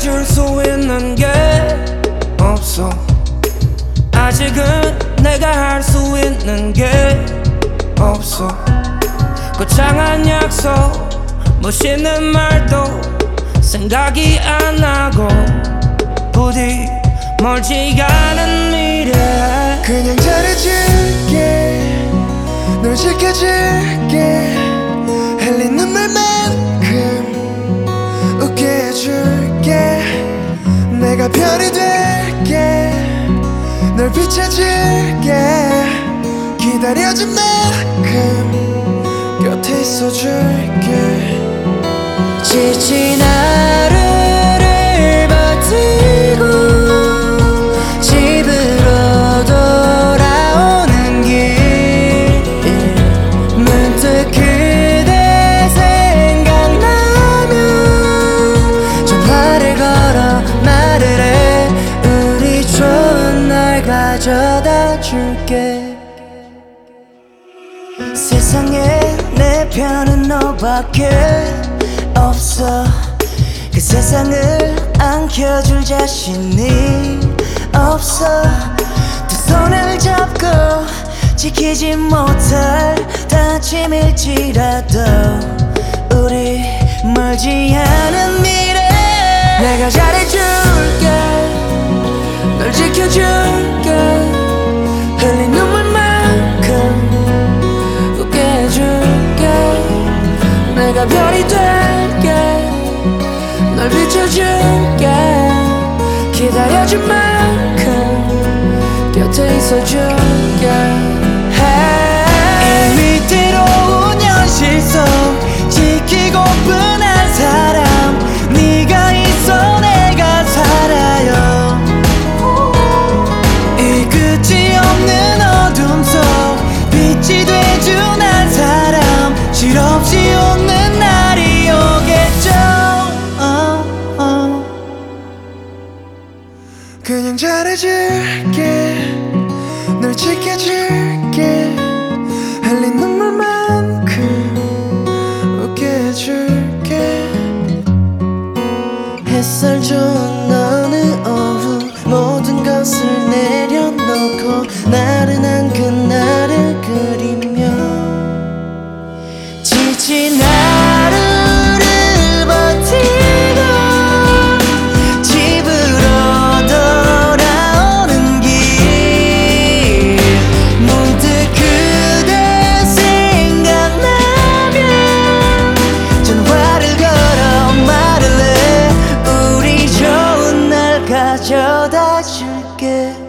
줄 수 있는 게 없어. 아직은 내가 할 수 있는 게 없어. 거창한 약속 멋있는 말도 생각이 안 나고 부디 멀지 않은 내가 별이 될게. 널 비춰줄게. 기다려준 만큼 곁에 있어줄게. 지친 하 가져다 줄게. 세상에 내 편은 너밖에 없어. 그 세상을 안겨줄 자신이 없어. 두 손을 잡고 지키지 못할 다짐일지라도 우리 멀지 않은 미래. 내가 잘해줄 내가 별이 될게. 널 비춰줄게. 기다려줄 만큼 곁에 있어줄게 잘해줄게. 널 지켜줄 말